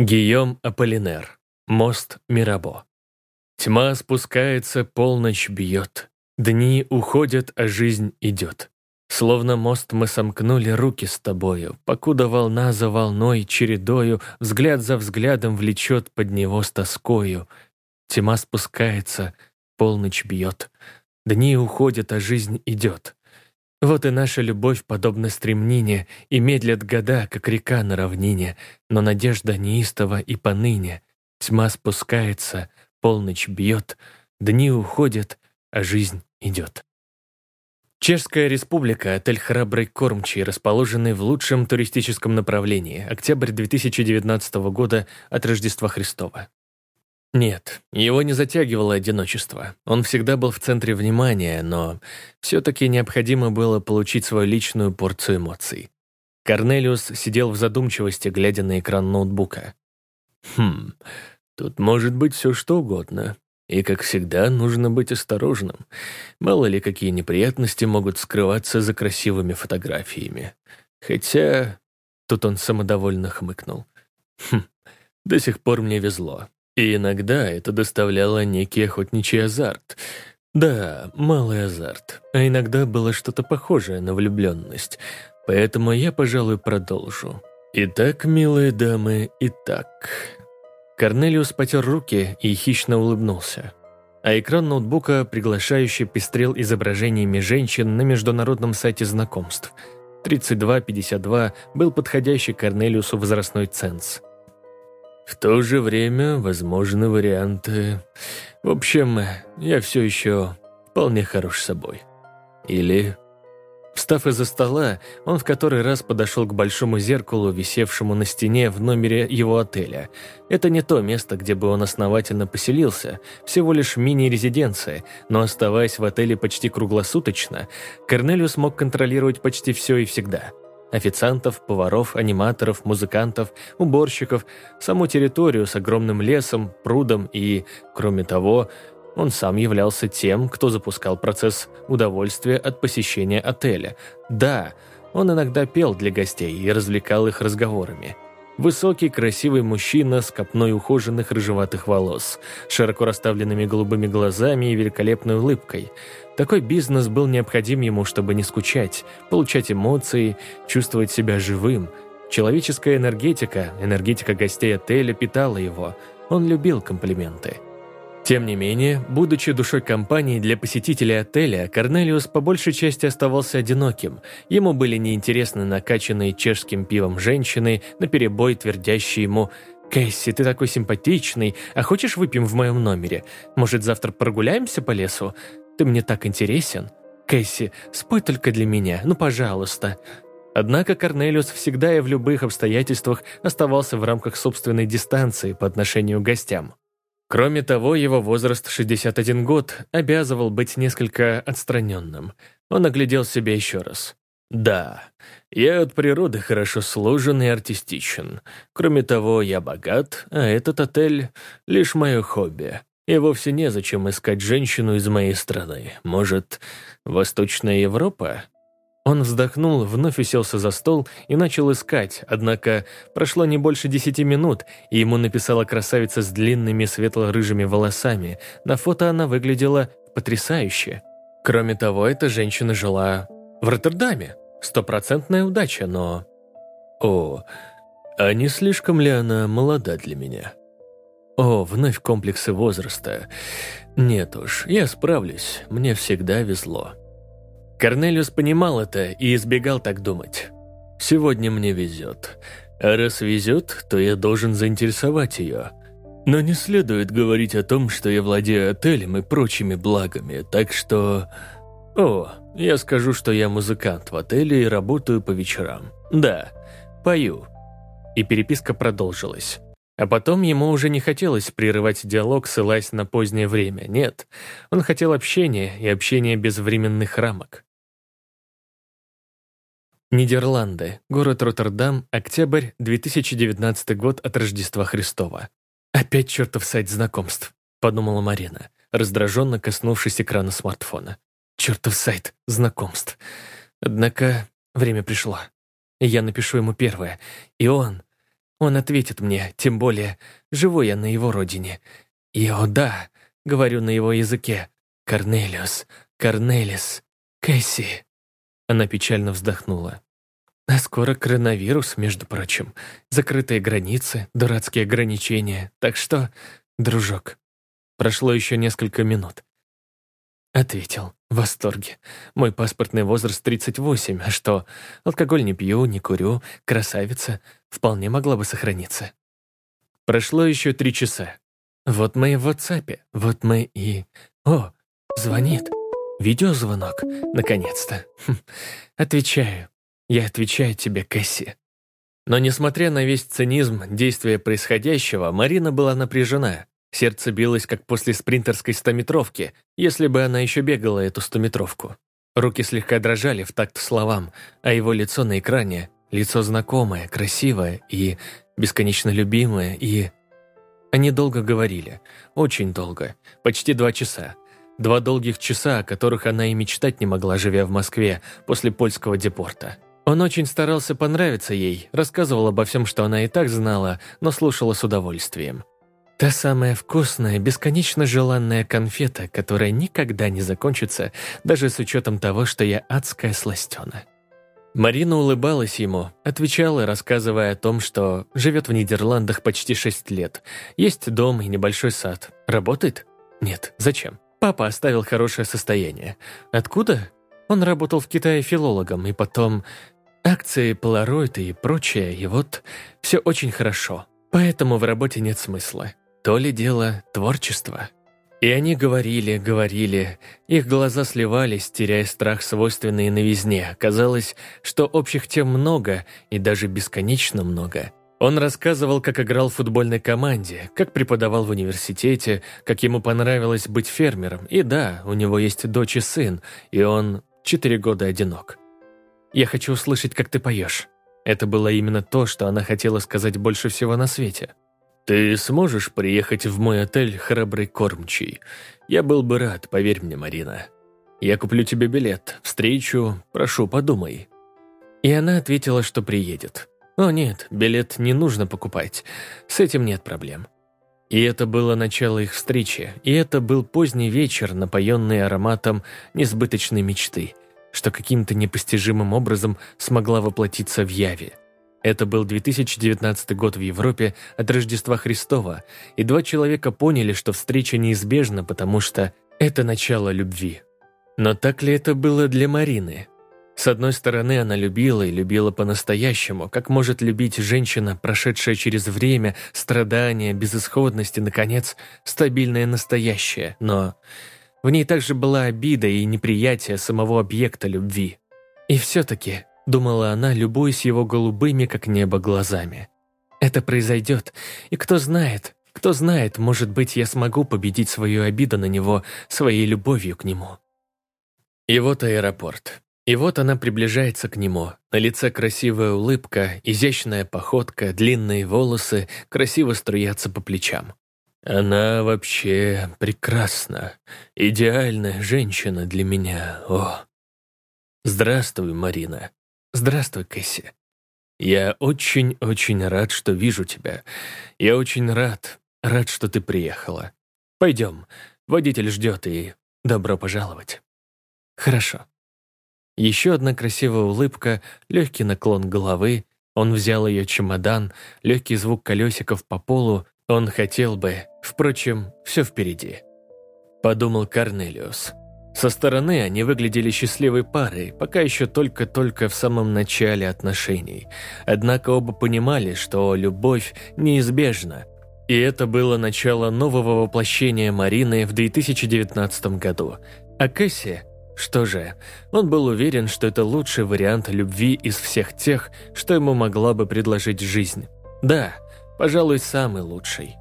Гийом Аполлинер. Мост Мирабо. Тьма спускается, полночь бьет. Дни уходят, а жизнь идет. Словно мост мы сомкнули руки с тобою, покуда волна за волной, чередою, взгляд за взглядом влечет под него с тоскою. Тьма спускается, полночь бьет. Дни уходят, а жизнь идет. Вот и наша любовь подобна стремнине, и медлят года, как река на равнине, но надежда неистова и поныне. Тьма спускается, полночь бьет, дни уходят, а жизнь идет. Чешская республика, отель «Храбрый кормчий», расположенный в лучшем туристическом направлении, октябрь 2019 года от Рождества Христова. Нет, его не затягивало одиночество. Он всегда был в центре внимания, но все-таки необходимо было получить свою личную порцию эмоций. Корнелиус сидел в задумчивости, глядя на экран ноутбука. «Хм, тут может быть все что угодно. И, как всегда, нужно быть осторожным. Мало ли, какие неприятности могут скрываться за красивыми фотографиями. Хотя...» Тут он самодовольно хмыкнул. «Хм, до сих пор мне везло. И иногда это доставляло некий охотничий азарт. Да, малый азарт. А иногда было что-то похожее на влюбленность. Поэтому я, пожалуй, продолжу. Итак, милые дамы, итак. Корнелиус потер руки и хищно улыбнулся. А экран ноутбука приглашающе пестрел изображениями женщин на международном сайте знакомств. 3252 был подходящий Корнелиусу возрастной ценз – в то же время возможны варианты... В общем, я все еще вполне хорош собой. Или... Встав из-за стола, он в который раз подошел к большому зеркалу, висевшему на стене в номере его отеля. Это не то место, где бы он основательно поселился, всего лишь мини-резиденция, но оставаясь в отеле почти круглосуточно, Корнелиус мог контролировать почти все и всегда – официантов, поваров, аниматоров, музыкантов, уборщиков, саму территорию с огромным лесом, прудом и, кроме того, он сам являлся тем, кто запускал процесс удовольствия от посещения отеля. Да, он иногда пел для гостей и развлекал их разговорами. Высокий, красивый мужчина с копной ухоженных рыжеватых волос, широко расставленными голубыми глазами и великолепной улыбкой – такой бизнес был необходим ему, чтобы не скучать, получать эмоции, чувствовать себя живым. Человеческая энергетика, энергетика гостей отеля питала его. Он любил комплименты. Тем не менее, будучи душой компании для посетителей отеля, Корнелиус по большей части оставался одиноким. Ему были неинтересны накачанные чешским пивом женщины, наперебой твердящие ему «Кэсси, ты такой симпатичный, а хочешь выпьем в моем номере? Может, завтра прогуляемся по лесу? Ты мне так интересен. Кэсси, спой только для меня, ну пожалуйста». Однако Корнелиус всегда и в любых обстоятельствах оставался в рамках собственной дистанции по отношению к гостям. Кроме того, его возраст 61 год обязывал быть несколько отстраненным. Он оглядел себя еще раз. «Да, я от природы хорошо сложен и артистичен. Кроме того, я богат, а этот отель — лишь мое хобби. И вовсе незачем искать женщину из моей страны. Может, Восточная Европа? Он вздохнул, вновь уселся за стол и начал искать, однако прошло не больше десяти минут, и ему написала красавица с длинными светло-рыжими волосами. На фото она выглядела потрясающе. Кроме того, эта женщина жила в Роттердаме. Стопроцентная удача, но... О, а не слишком ли она молода для меня?» О, вновь комплексы возраста. Нет уж, я справлюсь, мне всегда везло. Корнелиус понимал это и избегал так думать. Сегодня мне везет. А раз везет, то я должен заинтересовать ее. Но не следует говорить о том, что я владею отелем и прочими благами, так что... О, я скажу, что я музыкант в отеле и работаю по вечерам. Да, пою. И переписка продолжилась. А потом ему уже не хотелось прерывать диалог, ссылаясь на позднее время. Нет, он хотел общения, и общения без временных рамок. Нидерланды. Город Роттердам. Октябрь 2019 год от Рождества Христова. «Опять чертов сайт знакомств», — подумала Марина, раздраженно коснувшись экрана смартфона. «Чертов сайт знакомств». Однако время пришло. Я напишу ему первое, и он Он ответит мне, тем более, живу я на его родине. И о да, говорю на его языке. Корнелиус, Корнелис, Кэсси. Она печально вздохнула. А скоро коронавирус, между прочим. Закрытые границы, дурацкие ограничения. Так что, дружок, прошло еще несколько минут. Ответил, в восторге. Мой паспортный возраст 38, а что, алкоголь не пью, не курю, красавица, вполне могла бы сохраниться. Прошло еще три часа. Вот мы и в WhatsApp, вот мы и... О, звонит. Видеозвонок, наконец-то. Хм, отвечаю. Я отвечаю тебе, Кэсси. Но несмотря на весь цинизм действия происходящего, Марина была напряжена. Сердце билось, как после спринтерской стометровки, если бы она еще бегала эту стометровку. Руки слегка дрожали в такт словам, а его лицо на экране — лицо знакомое, красивое и бесконечно любимое, и... Они долго говорили, очень долго, почти два часа. Два долгих часа, о которых она и мечтать не могла, живя в Москве после польского депорта. Он очень старался понравиться ей, рассказывал обо всем, что она и так знала, но слушала с удовольствием. Та самая вкусная, бесконечно желанная конфета, которая никогда не закончится, даже с учетом того, что я адская сластена. Марина улыбалась ему, отвечала, рассказывая о том, что живет в Нидерландах почти шесть лет. Есть дом и небольшой сад. Работает? Нет. Зачем? Папа оставил хорошее состояние. Откуда? Он работал в Китае филологом, и потом акции, полароиды и прочее, и вот все очень хорошо. Поэтому в работе нет смысла. То ли дело творчество. И они говорили, говорили, их глаза сливались, теряя страх, свойственный новизне. Казалось, что общих тем много, и даже бесконечно много. Он рассказывал, как играл в футбольной команде, как преподавал в университете, как ему понравилось быть фермером. И да, у него есть дочь и сын, и он четыре года одинок. «Я хочу услышать, как ты поешь». Это было именно то, что она хотела сказать больше всего на свете. «Ты сможешь приехать в мой отель «Храбрый кормчий»? Я был бы рад, поверь мне, Марина. Я куплю тебе билет, встречу, прошу, подумай». И она ответила, что приедет. «О нет, билет не нужно покупать, с этим нет проблем». И это было начало их встречи, и это был поздний вечер, напоенный ароматом несбыточной мечты, что каким-то непостижимым образом смогла воплотиться в Яве – это был 2019 год в Европе от Рождества Христова, и два человека поняли, что встреча неизбежна, потому что это начало любви. Но так ли это было для Марины? С одной стороны, она любила и любила по-настоящему, как может любить женщина, прошедшая через время, страдания, безысходность и, наконец, стабильное настоящее. Но в ней также была обида и неприятие самого объекта любви. И все-таки Думала она, любуясь его голубыми, как небо, глазами. Это произойдет, и кто знает, кто знает, может быть, я смогу победить свою обиду на него своей любовью к нему. И вот аэропорт. И вот она приближается к нему. На лице красивая улыбка, изящная походка, длинные волосы красиво струятся по плечам. Она вообще прекрасна. Идеальная женщина для меня. О! Здравствуй, Марина. «Здравствуй, Кэсси. Я очень-очень рад, что вижу тебя. Я очень рад, рад, что ты приехала. Пойдем, водитель ждет и добро пожаловать». «Хорошо». Еще одна красивая улыбка, легкий наклон головы. Он взял ее чемодан, легкий звук колесиков по полу. Он хотел бы, впрочем, все впереди. Подумал Корнелиус. Со стороны они выглядели счастливой парой, пока еще только-только в самом начале отношений. Однако оба понимали, что любовь неизбежна. И это было начало нового воплощения Марины в 2019 году. А Кэсси, что же, он был уверен, что это лучший вариант любви из всех тех, что ему могла бы предложить жизнь. Да, пожалуй, самый лучший.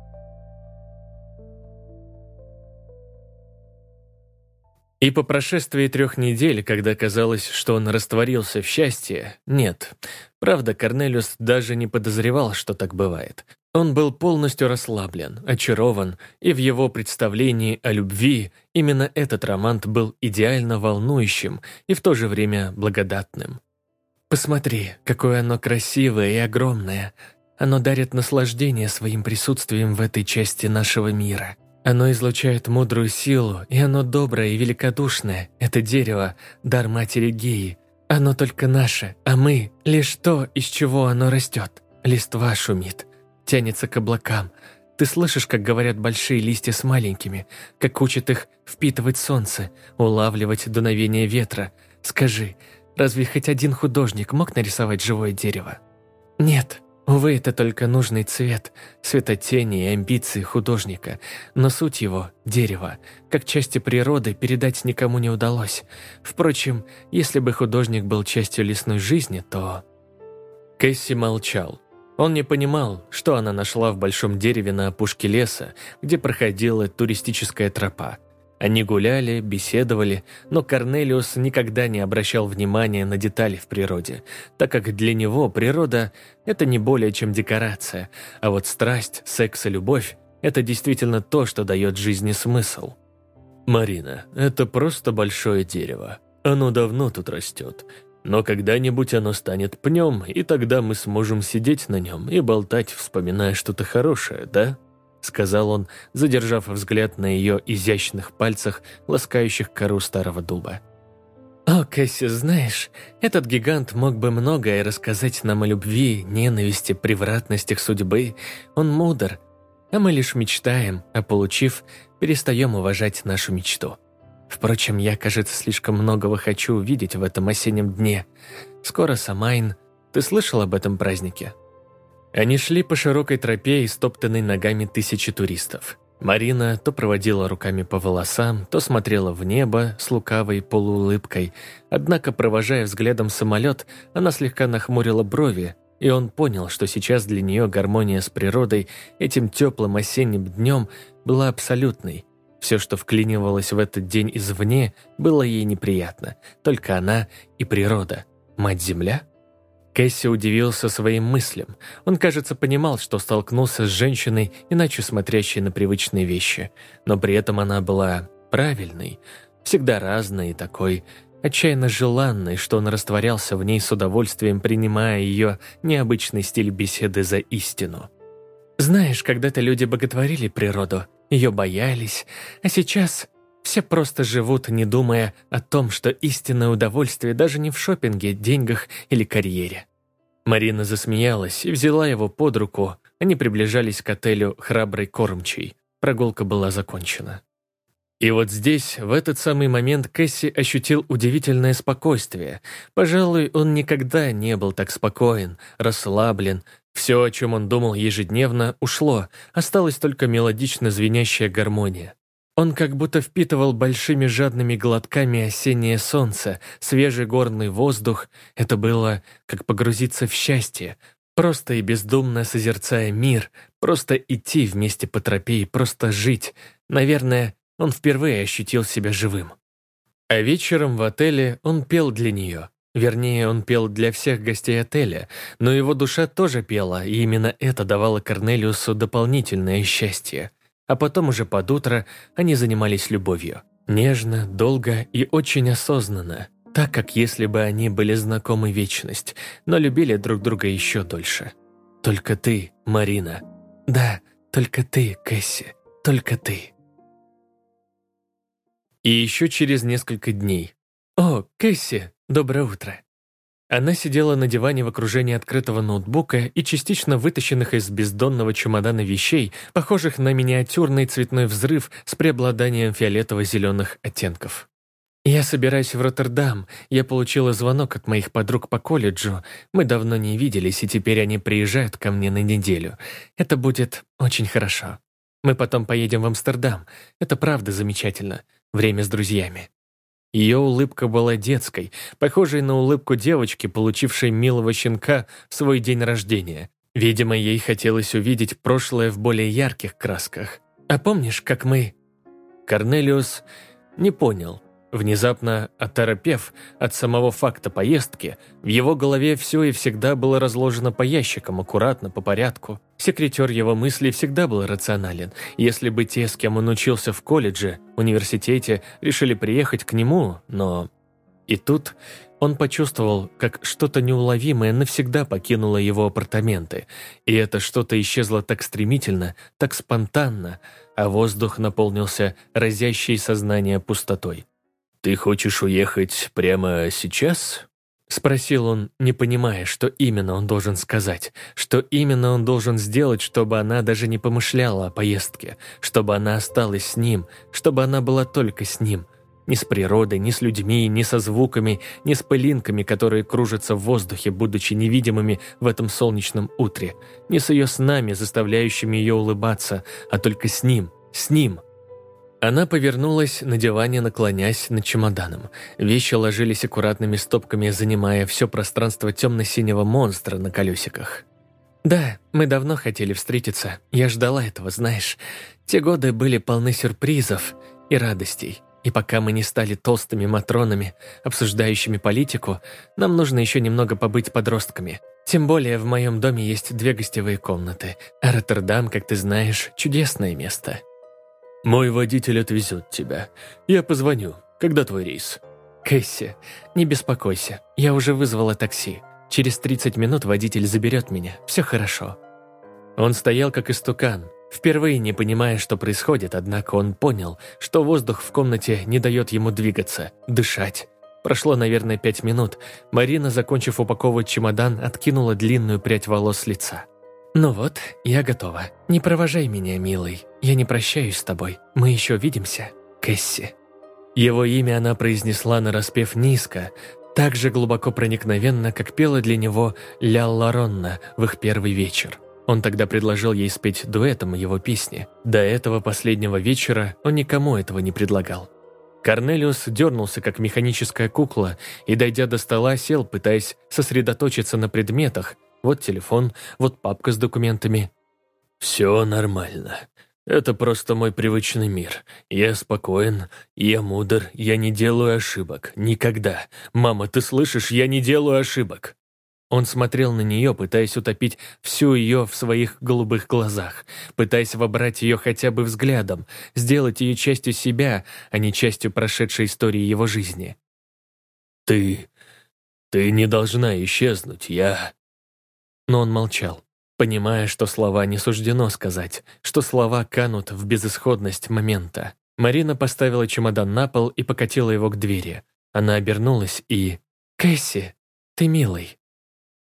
И по прошествии трех недель, когда казалось, что он растворился в счастье, нет. Правда, Корнелиус даже не подозревал, что так бывает. Он был полностью расслаблен, очарован, и в его представлении о любви именно этот роман был идеально волнующим и в то же время благодатным. «Посмотри, какое оно красивое и огромное», — Оно дарит наслаждение своим присутствием в этой части нашего мира. Оно излучает мудрую силу, и оно доброе и великодушное. Это дерево – дар матери Геи. Оно только наше, а мы – лишь то, из чего оно растет. Листва шумит, тянется к облакам. Ты слышишь, как говорят большие листья с маленькими, как учат их впитывать солнце, улавливать дуновение ветра. Скажи, разве хоть один художник мог нарисовать живое дерево? Нет, Увы, это только нужный цвет, светотени и амбиции художника, но суть его – дерево, как части природы передать никому не удалось. Впрочем, если бы художник был частью лесной жизни, то… Кэсси молчал. Он не понимал, что она нашла в большом дереве на опушке леса, где проходила туристическая тропа – они гуляли, беседовали, но Корнелиус никогда не обращал внимания на детали в природе, так как для него природа – это не более чем декорация, а вот страсть, секс и любовь – это действительно то, что дает жизни смысл. «Марина, это просто большое дерево. Оно давно тут растет. Но когда-нибудь оно станет пнем, и тогда мы сможем сидеть на нем и болтать, вспоминая что-то хорошее, да?» Сказал он, задержав взгляд на ее изящных пальцах, ласкающих кору старого дуба. «О, Кэсси, знаешь, этот гигант мог бы многое рассказать нам о любви, ненависти, превратностях судьбы. Он мудр, а мы лишь мечтаем, а получив, перестаем уважать нашу мечту. Впрочем, я, кажется, слишком многого хочу увидеть в этом осеннем дне. Скоро Самайн. Ты слышал об этом празднике?» Они шли по широкой тропе, истоптанной ногами тысячи туристов. Марина то проводила руками по волосам, то смотрела в небо с лукавой полуулыбкой. Однако, провожая взглядом самолет, она слегка нахмурила брови, и он понял, что сейчас для нее гармония с природой этим теплым осенним днем была абсолютной. Все, что вклинивалось в этот день извне, было ей неприятно. Только она и природа. Мать-Земля – Кэсси удивился своим мыслям. Он, кажется, понимал, что столкнулся с женщиной, иначе смотрящей на привычные вещи. Но при этом она была правильной, всегда разной и такой отчаянно желанной, что он растворялся в ней с удовольствием, принимая ее необычный стиль беседы за истину. «Знаешь, когда-то люди боготворили природу, ее боялись, а сейчас все просто живут, не думая о том, что истинное удовольствие даже не в шопинге, деньгах или карьере. Марина засмеялась и взяла его под руку. Они приближались к отелю «Храбрый кормчий». Прогулка была закончена. И вот здесь, в этот самый момент, Кэсси ощутил удивительное спокойствие. Пожалуй, он никогда не был так спокоен, расслаблен. Все, о чем он думал ежедневно, ушло, осталась только мелодично звенящая гармония. Он как будто впитывал большими жадными глотками осеннее солнце, свежий горный воздух. Это было как погрузиться в счастье, просто и бездумно созерцая мир, просто идти вместе по тропе и просто жить. Наверное, он впервые ощутил себя живым. А вечером в отеле он пел для нее. Вернее, он пел для всех гостей отеля, но его душа тоже пела, и именно это давало Корнелиусу дополнительное счастье. А потом уже под утро они занимались любовью. Нежно, долго и очень осознанно, так как если бы они были знакомы вечность, но любили друг друга еще дольше. Только ты, Марина. Да, только ты, Кэсси. Только ты. И еще через несколько дней. «О, Кэсси, доброе утро!» Она сидела на диване в окружении открытого ноутбука и частично вытащенных из бездонного чемодана вещей, похожих на миниатюрный цветной взрыв с преобладанием фиолетово-зеленых оттенков. «Я собираюсь в Роттердам. Я получила звонок от моих подруг по колледжу. Мы давно не виделись, и теперь они приезжают ко мне на неделю. Это будет очень хорошо. Мы потом поедем в Амстердам. Это правда замечательно. Время с друзьями». Ее улыбка была детской, похожей на улыбку девочки, получившей милого щенка в свой день рождения. Видимо, ей хотелось увидеть прошлое в более ярких красках. «А помнишь, как мы...» Корнелиус не понял, Внезапно оторопев от самого факта поездки, в его голове все и всегда было разложено по ящикам, аккуратно, по порядку. Секретер его мыслей всегда был рационален. Если бы те, с кем он учился в колледже, университете, решили приехать к нему, но... И тут он почувствовал, как что-то неуловимое навсегда покинуло его апартаменты, и это что-то исчезло так стремительно, так спонтанно, а воздух наполнился разящей сознание пустотой. «Ты хочешь уехать прямо сейчас?» Спросил он, не понимая, что именно он должен сказать, что именно он должен сделать, чтобы она даже не помышляла о поездке, чтобы она осталась с ним, чтобы она была только с ним. Ни с природой, ни с людьми, ни со звуками, ни с пылинками, которые кружатся в воздухе, будучи невидимыми в этом солнечном утре, ни с ее снами, заставляющими ее улыбаться, а только с ним, с ним – она повернулась на диване, наклонясь над чемоданом. Вещи ложились аккуратными стопками, занимая все пространство темно-синего монстра на колесиках. «Да, мы давно хотели встретиться. Я ждала этого, знаешь. Те годы были полны сюрпризов и радостей. И пока мы не стали толстыми матронами, обсуждающими политику, нам нужно еще немного побыть подростками. Тем более в моем доме есть две гостевые комнаты, а Роттердам, как ты знаешь, чудесное место». «Мой водитель отвезет тебя. Я позвоню. Когда твой рейс?» «Кэсси, не беспокойся. Я уже вызвала такси. Через 30 минут водитель заберет меня. Все хорошо». Он стоял как истукан, впервые не понимая, что происходит, однако он понял, что воздух в комнате не дает ему двигаться, дышать. Прошло, наверное, пять минут. Марина, закончив упаковывать чемодан, откинула длинную прядь волос с лица. «Ну вот, я готова. Не провожай меня, милый. Я не прощаюсь с тобой. Мы еще видимся, Кэсси». Его имя она произнесла нараспев низко, так же глубоко проникновенно, как пела для него Лялла Ронна в их первый вечер. Он тогда предложил ей спеть дуэтом его песни. До этого последнего вечера он никому этого не предлагал. Корнелиус дернулся, как механическая кукла, и, дойдя до стола, сел, пытаясь сосредоточиться на предметах, вот телефон, вот папка с документами. «Все нормально. Это просто мой привычный мир. Я спокоен, я мудр, я не делаю ошибок. Никогда. Мама, ты слышишь, я не делаю ошибок». Он смотрел на нее, пытаясь утопить всю ее в своих голубых глазах, пытаясь вобрать ее хотя бы взглядом, сделать ее частью себя, а не частью прошедшей истории его жизни. «Ты... ты не должна исчезнуть, я...» Но он молчал, понимая, что слова не суждено сказать, что слова канут в безысходность момента. Марина поставила чемодан на пол и покатила его к двери. Она обернулась и... «Кэсси, ты милый».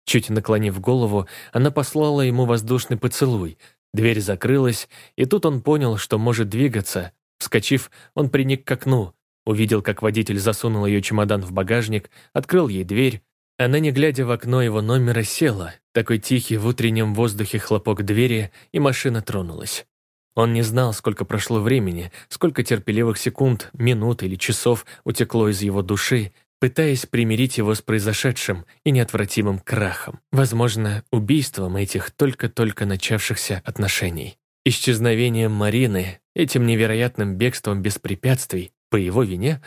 Чуть наклонив голову, она послала ему воздушный поцелуй. Дверь закрылась, и тут он понял, что может двигаться. Вскочив, он приник к окну, увидел, как водитель засунул ее чемодан в багажник, открыл ей дверь, она, не глядя в окно его номера, села, такой тихий в утреннем воздухе хлопок двери, и машина тронулась. Он не знал, сколько прошло времени, сколько терпеливых секунд, минут или часов утекло из его души, пытаясь примирить его с произошедшим и неотвратимым крахом, возможно, убийством этих только-только начавшихся отношений. Исчезновением Марины, этим невероятным бегством без препятствий, по его вине,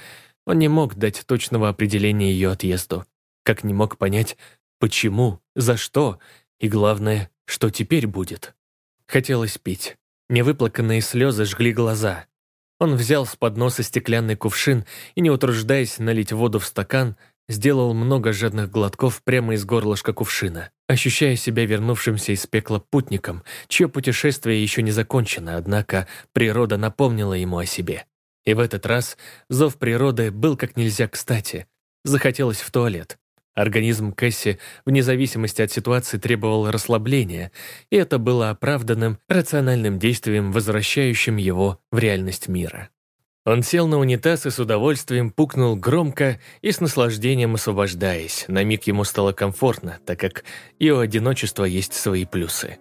он не мог дать точного определения ее отъезду как не мог понять, почему, за что и, главное, что теперь будет. Хотелось пить. Невыплаканные слезы жгли глаза. Он взял с подноса стеклянный кувшин и, не утруждаясь налить воду в стакан, сделал много жадных глотков прямо из горлышка кувшина, ощущая себя вернувшимся из пекла путником, чье путешествие еще не закончено, однако природа напомнила ему о себе. И в этот раз зов природы был как нельзя кстати. Захотелось в туалет. Организм Кэсси, вне зависимости от ситуации, требовал расслабления, и это было оправданным, рациональным действием, возвращающим его в реальность мира. Он сел на унитаз и с удовольствием пукнул громко и с наслаждением освобождаясь. На миг ему стало комфортно, так как и у одиночества есть свои плюсы.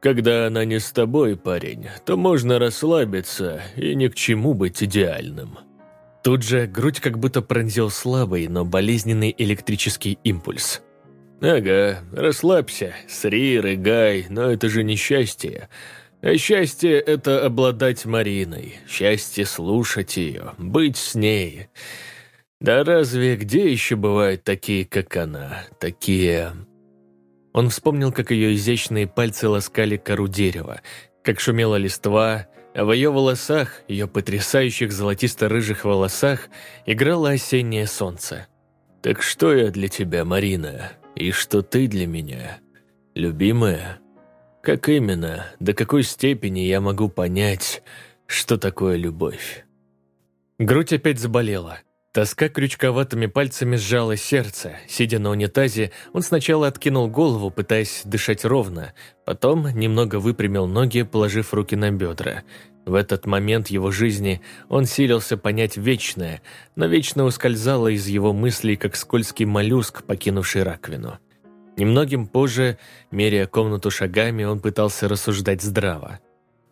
«Когда она не с тобой, парень, то можно расслабиться и ни к чему быть идеальным», Тут же грудь как будто пронзил слабый, но болезненный электрический импульс. «Ага, расслабься, сри, рыгай, но это же не счастье. А счастье — это обладать Мариной, счастье — слушать ее, быть с ней. Да разве где еще бывают такие, как она, такие...» Он вспомнил, как ее изящные пальцы ласкали кору дерева, как шумела листва, в ее волосах, ее потрясающих золотисто-рыжих волосах, играло осеннее солнце. «Так что я для тебя, Марина, и что ты для меня? Любимая? Как именно, до какой степени я могу понять, что такое любовь?» Грудь опять заболела. Тоска крючковатыми пальцами сжала сердце. Сидя на унитазе, он сначала откинул голову, пытаясь дышать ровно, потом немного выпрямил ноги, положив руки на бедра. В этот момент его жизни он силился понять вечное, но вечно ускользало из его мыслей, как скользкий моллюск, покинувший раковину. Немногим позже, меряя комнату шагами, он пытался рассуждать здраво.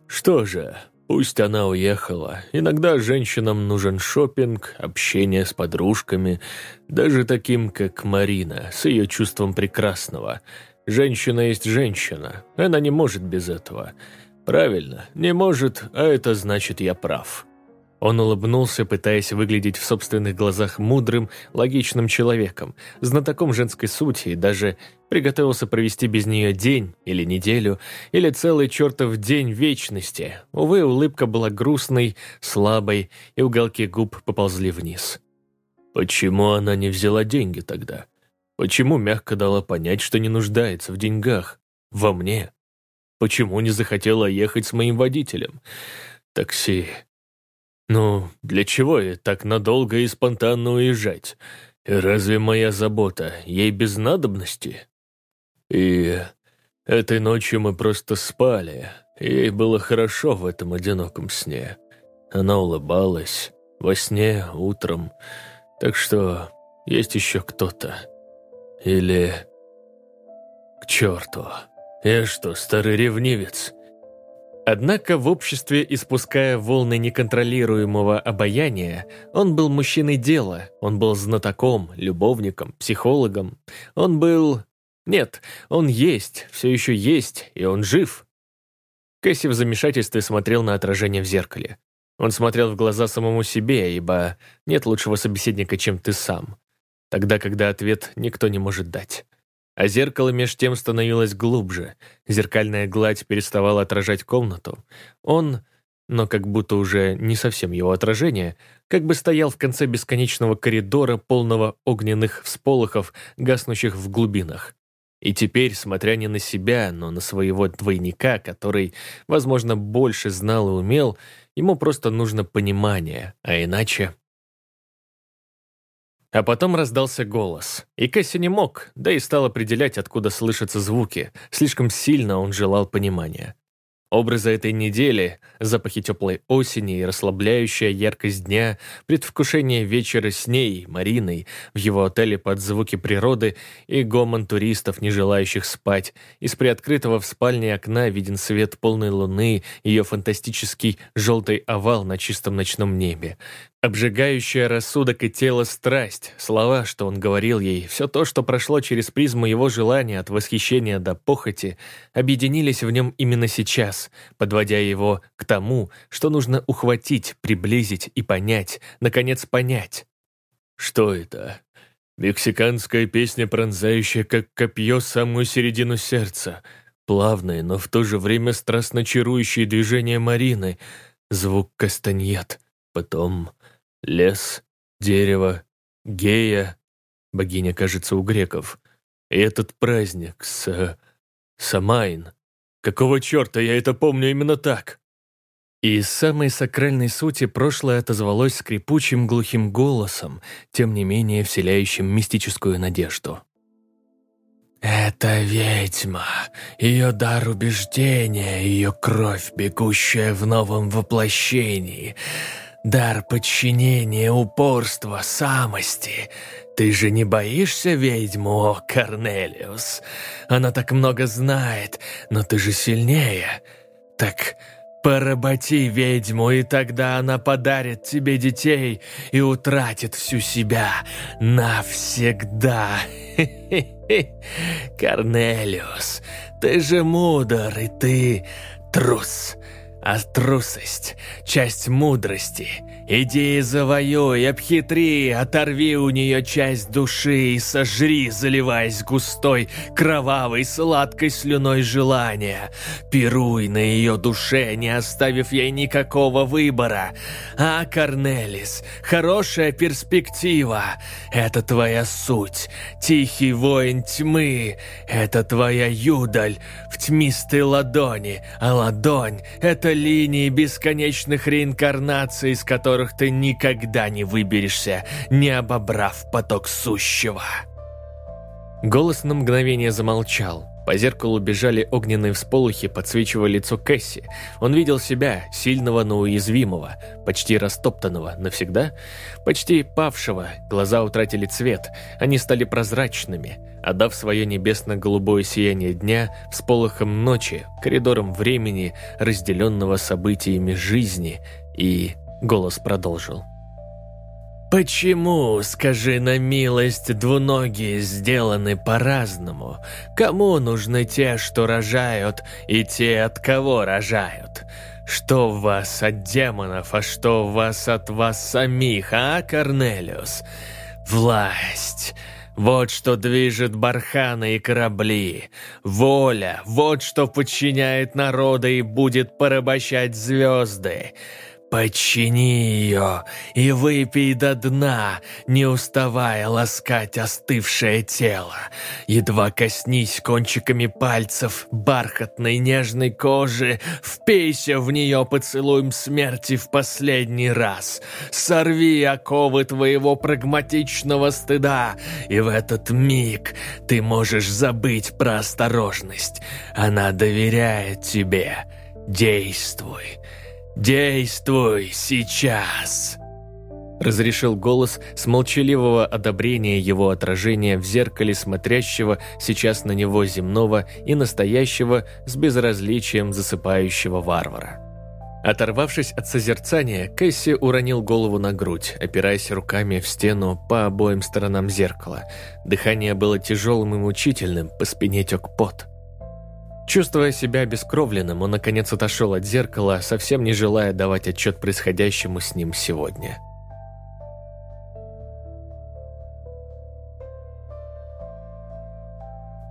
«Что же, Пусть она уехала. Иногда женщинам нужен шопинг, общение с подружками, даже таким, как Марина, с ее чувством прекрасного. Женщина есть женщина, она не может без этого. Правильно, не может, а это значит я прав. Он улыбнулся, пытаясь выглядеть в собственных глазах мудрым, логичным человеком, знатоком женской сути, и даже приготовился провести без нее день или неделю, или целый чертов день вечности. Увы, улыбка была грустной, слабой, и уголки губ поползли вниз. Почему она не взяла деньги тогда? Почему мягко дала понять, что не нуждается в деньгах? Во мне? Почему не захотела ехать с моим водителем? Такси ну, для чего ей так надолго и спонтанно уезжать? Разве моя забота ей без надобности? И этой ночью мы просто спали, ей было хорошо в этом одиноком сне. Она улыбалась, во сне, утром. Так что есть еще кто-то. Или... К черту. Я что, старый ревнивец? Однако в обществе, испуская волны неконтролируемого обаяния, он был мужчиной дела, он был знатоком, любовником, психологом. Он был... Нет, он есть, все еще есть, и он жив. Кэсси в замешательстве смотрел на отражение в зеркале. Он смотрел в глаза самому себе, ибо нет лучшего собеседника, чем ты сам. Тогда, когда ответ никто не может дать. А зеркало меж тем становилось глубже. Зеркальная гладь переставала отражать комнату. Он, но как будто уже не совсем его отражение, как бы стоял в конце бесконечного коридора, полного огненных всполохов, гаснущих в глубинах. И теперь, смотря не на себя, но на своего двойника, который, возможно, больше знал и умел, ему просто нужно понимание, а иначе а потом раздался голос. И Кэсси не мог, да и стал определять, откуда слышатся звуки. Слишком сильно он желал понимания. Образы этой недели, запахи теплой осени и расслабляющая яркость дня, предвкушение вечера с ней, Мариной, в его отеле под звуки природы и гомон туристов, не желающих спать. Из приоткрытого в спальне окна виден свет полной луны, ее фантастический желтый овал на чистом ночном небе. Обжигающая рассудок и тело страсть, слова, что он говорил ей, все то, что прошло через призму его желания от восхищения до похоти, объединились в нем именно сейчас, подводя его к тому, что нужно ухватить, приблизить и понять, наконец понять. Что это? Мексиканская песня, пронзающая как копье самую середину сердца, плавные, но в то же время страстно чарующие движения Марины, звук кастаньет, потом Лес, дерево, гея, богиня, кажется, у греков. И этот праздник с... Самайн. Какого черта я это помню именно так? И из самой сакральной сути прошлое отозвалось скрипучим глухим голосом, тем не менее вселяющим мистическую надежду. «Это ведьма, ее дар убеждения, ее кровь, бегущая в новом воплощении. Дар подчинения, упорства, самости. Ты же не боишься ведьму, о, Корнелиус? Она так много знает, но ты же сильнее. Так поработи ведьму, и тогда она подарит тебе детей и утратит всю себя навсегда. Корнелиус, ты же мудр, и ты трус. А трусость – часть мудрости. Иди завоюй, обхитри, оторви у нее часть души и сожри, заливаясь густой, кровавой, сладкой слюной желания. Пируй на ее душе, не оставив ей никакого выбора. А, Корнелис, хорошая перспектива – это твоя суть. Тихий воин тьмы – это твоя юдаль в тьмистой ладони, а ладонь – это линии бесконечных реинкарнаций, из которых ты никогда не выберешься, не обобрав поток сущего. Голос на мгновение замолчал. По зеркалу бежали огненные всполохи, подсвечивая лицо Кэсси. Он видел себя, сильного, но уязвимого, почти растоптанного навсегда, почти павшего, глаза утратили цвет, они стали прозрачными, отдав свое небесно-голубое сияние дня всполохом ночи, коридором времени, разделенного событиями жизни, и голос продолжил. Почему, скажи на милость, двуногие сделаны по-разному? Кому нужны те, что рожают, и те, от кого рожают? Что в вас от демонов, а что в вас от вас самих, а, Корнелиус? Власть. Вот что движет барханы и корабли. Воля. Вот что подчиняет народы и будет порабощать звезды. «Подчини ее и выпей до дна, не уставая ласкать остывшее тело. Едва коснись кончиками пальцев бархатной нежной кожи, впейся в нее поцелуем смерти в последний раз. Сорви оковы твоего прагматичного стыда, и в этот миг ты можешь забыть про осторожность. Она доверяет тебе. Действуй». «Действуй сейчас!» Разрешил голос с молчаливого одобрения его отражения в зеркале смотрящего сейчас на него земного и настоящего с безразличием засыпающего варвара. Оторвавшись от созерцания, Кэсси уронил голову на грудь, опираясь руками в стену по обоим сторонам зеркала. Дыхание было тяжелым и мучительным, по спине тек пот. Чувствуя себя обескровленным, он наконец отошел от зеркала, совсем не желая давать отчет происходящему с ним сегодня.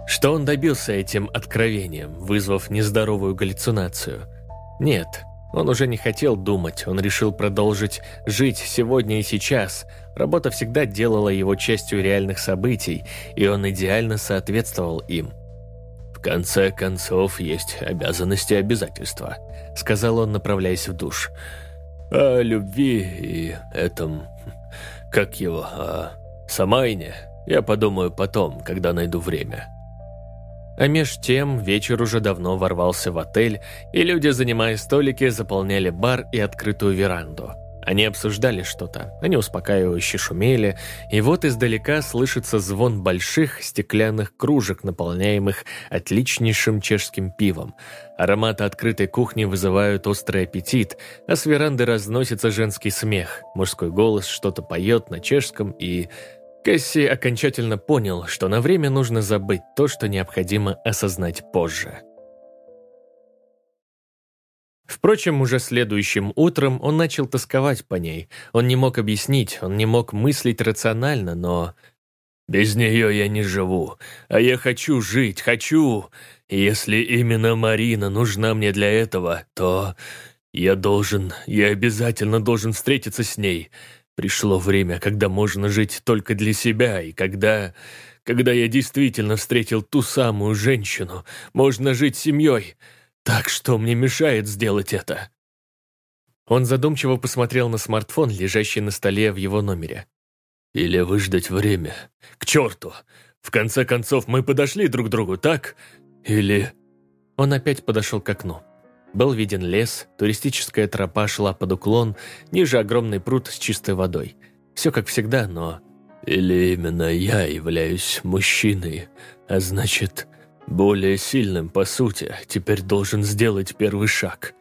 Что он добился этим откровением, вызвав нездоровую галлюцинацию? Нет, он уже не хотел думать, он решил продолжить жить сегодня и сейчас. Работа всегда делала его частью реальных событий, и он идеально соответствовал им – конце концов, есть обязанности и обязательства», — сказал он, направляясь в душ. «О любви и этом... как его... о Самайне я подумаю потом, когда найду время». А меж тем вечер уже давно ворвался в отель, и люди, занимая столики, заполняли бар и открытую веранду — они обсуждали что-то, они успокаивающе шумели, и вот издалека слышится звон больших стеклянных кружек, наполняемых отличнейшим чешским пивом. Ароматы открытой кухни вызывают острый аппетит, а с веранды разносится женский смех. Мужской голос что-то поет на чешском, и... Кэсси окончательно понял, что на время нужно забыть то, что необходимо осознать позже. Впрочем, уже следующим утром он начал тосковать по ней. Он не мог объяснить, он не мог мыслить рационально, но... «Без нее я не живу, а я хочу жить, хочу. если именно Марина нужна мне для этого, то я должен, я обязательно должен встретиться с ней. Пришло время, когда можно жить только для себя, и когда... Когда я действительно встретил ту самую женщину, можно жить семьей». Так что мне мешает сделать это?» Он задумчиво посмотрел на смартфон, лежащий на столе в его номере. «Или выждать время. К черту! В конце концов, мы подошли друг к другу, так? Или...» Он опять подошел к окну. Был виден лес, туристическая тропа шла под уклон, ниже огромный пруд с чистой водой. Все как всегда, но... «Или именно я являюсь мужчиной, а значит, более сильным, по сути, теперь должен сделать первый шаг.